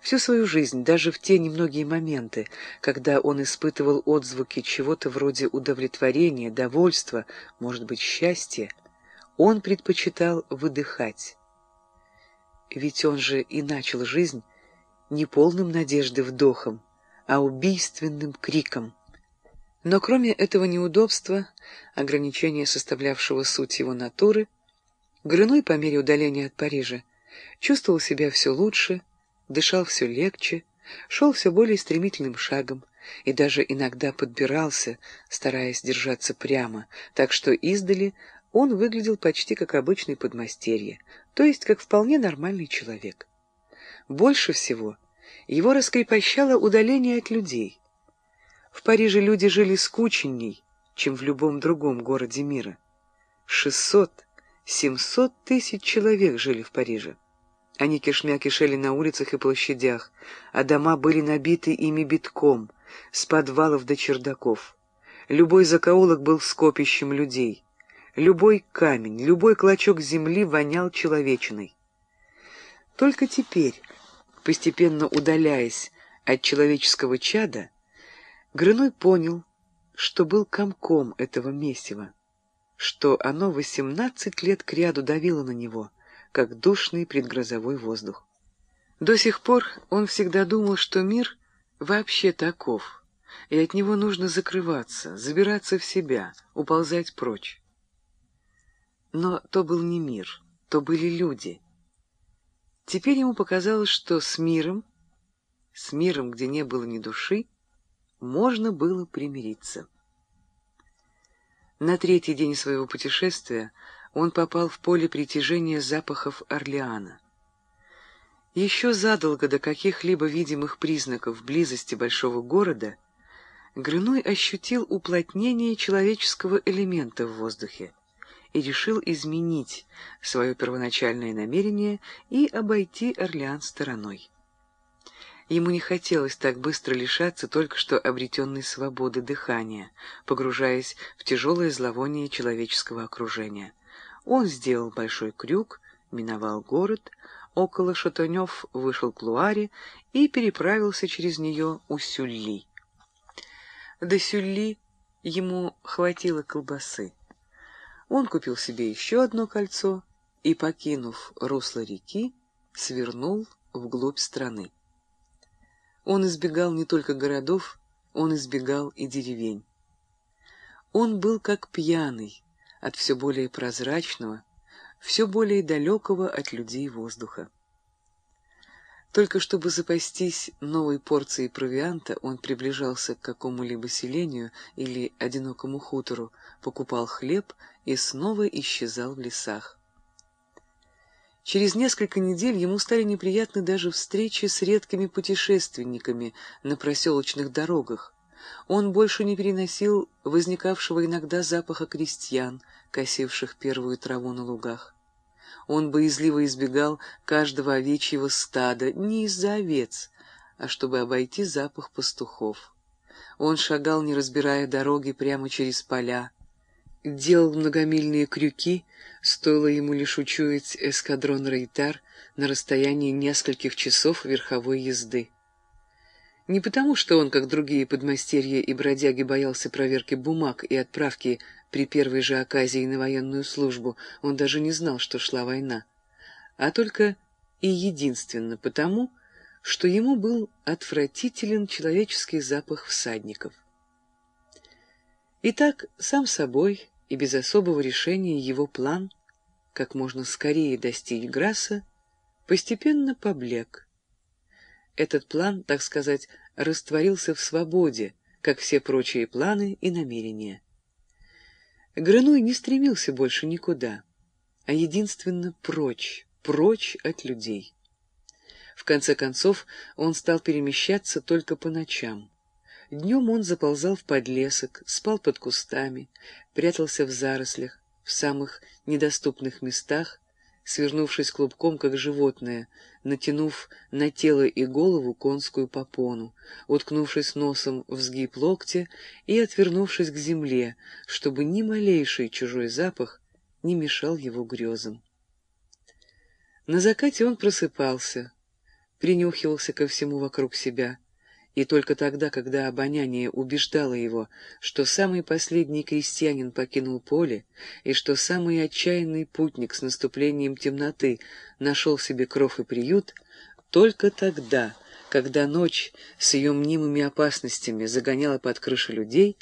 Всю свою жизнь, даже в те немногие моменты, когда он испытывал отзвуки чего-то вроде удовлетворения, довольства, может быть, счастья, он предпочитал выдыхать. Ведь он же и начал жизнь не полным надежды вдохом, а убийственным криком. Но кроме этого неудобства, ограничения, составлявшего суть его натуры, Грыной по мере удаления от Парижа чувствовал себя все лучше, дышал все легче, шел все более стремительным шагом и даже иногда подбирался, стараясь держаться прямо, так что издали он выглядел почти как обычный подмастерье, то есть как вполне нормальный человек. Больше всего его раскрепощало удаление от людей. В Париже люди жили скученней, чем в любом другом городе мира. Шестьсот, семьсот тысяч человек жили в Париже. Они кишмя кишели на улицах и площадях, а дома были набиты ими битком, с подвалов до чердаков. Любой закоулок был скопищем людей. Любой камень, любой клочок земли вонял человечиной. Только теперь, постепенно удаляясь от человеческого чада, Грыной понял, что был комком этого месива, что оно восемнадцать лет кряду давило на него — как душный предгрозовой воздух. До сих пор он всегда думал, что мир вообще таков, и от него нужно закрываться, забираться в себя, уползать прочь. Но то был не мир, то были люди. Теперь ему показалось, что с миром, с миром, где не было ни души, можно было примириться. На третий день своего путешествия он попал в поле притяжения запахов Орлеана. Еще задолго до каких-либо видимых признаков близости большого города Грыной ощутил уплотнение человеческого элемента в воздухе и решил изменить свое первоначальное намерение и обойти Орлеан стороной. Ему не хотелось так быстро лишаться только что обретенной свободы дыхания, погружаясь в тяжелое зловоние человеческого окружения. Он сделал большой крюк, миновал город, около Шатонев вышел к Луаре и переправился через нее у Сюлли. До Сюлли ему хватило колбасы. Он купил себе еще одно кольцо и, покинув русло реки, свернул вглубь страны. Он избегал не только городов, он избегал и деревень. Он был как пьяный, от все более прозрачного, все более далекого от людей воздуха. Только чтобы запастись новой порцией провианта, он приближался к какому-либо селению или одинокому хутору, покупал хлеб и снова исчезал в лесах. Через несколько недель ему стали неприятны даже встречи с редкими путешественниками на проселочных дорогах, он больше не переносил возникавшего иногда запаха крестьян, косивших первую траву на лугах. Он боязливо избегал каждого овечьего стада не из-за овец, а чтобы обойти запах пастухов. Он шагал, не разбирая дороги, прямо через поля, делал многомильные крюки, стоило ему лишь учуять эскадрон Рейтар на расстоянии нескольких часов верховой езды. Не потому, что он, как другие подмастерья и бродяги, боялся проверки бумаг и отправки при первой же оказии на военную службу, он даже не знал, что шла война, а только и единственно потому, что ему был отвратителен человеческий запах всадников. Итак, сам собой и без особого решения его план, как можно скорее достичь Грасса, постепенно поблек, этот план, так сказать, растворился в свободе, как все прочие планы и намерения. Грыной не стремился больше никуда, а единственно прочь, прочь от людей. В конце концов, он стал перемещаться только по ночам. Днем он заползал в подлесок, спал под кустами, прятался в зарослях, в самых недоступных местах, свернувшись клубком, как животное, натянув на тело и голову конскую попону, уткнувшись носом в сгиб локтя и отвернувшись к земле, чтобы ни малейший чужой запах не мешал его грезам. На закате он просыпался, принюхивался ко всему вокруг себя, и только тогда, когда обоняние убеждало его, что самый последний крестьянин покинул поле, и что самый отчаянный путник с наступлением темноты нашел себе кров и приют, только тогда, когда ночь с ее мнимыми опасностями загоняла под крыши людей,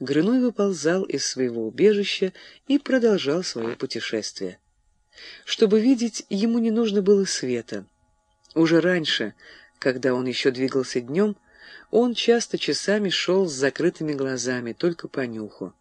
Грыной выползал из своего убежища и продолжал свое путешествие. Чтобы видеть, ему не нужно было света. Уже раньше, когда он еще двигался днем, он часто часами шел с закрытыми глазами, только по нюху.